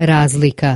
Razlika.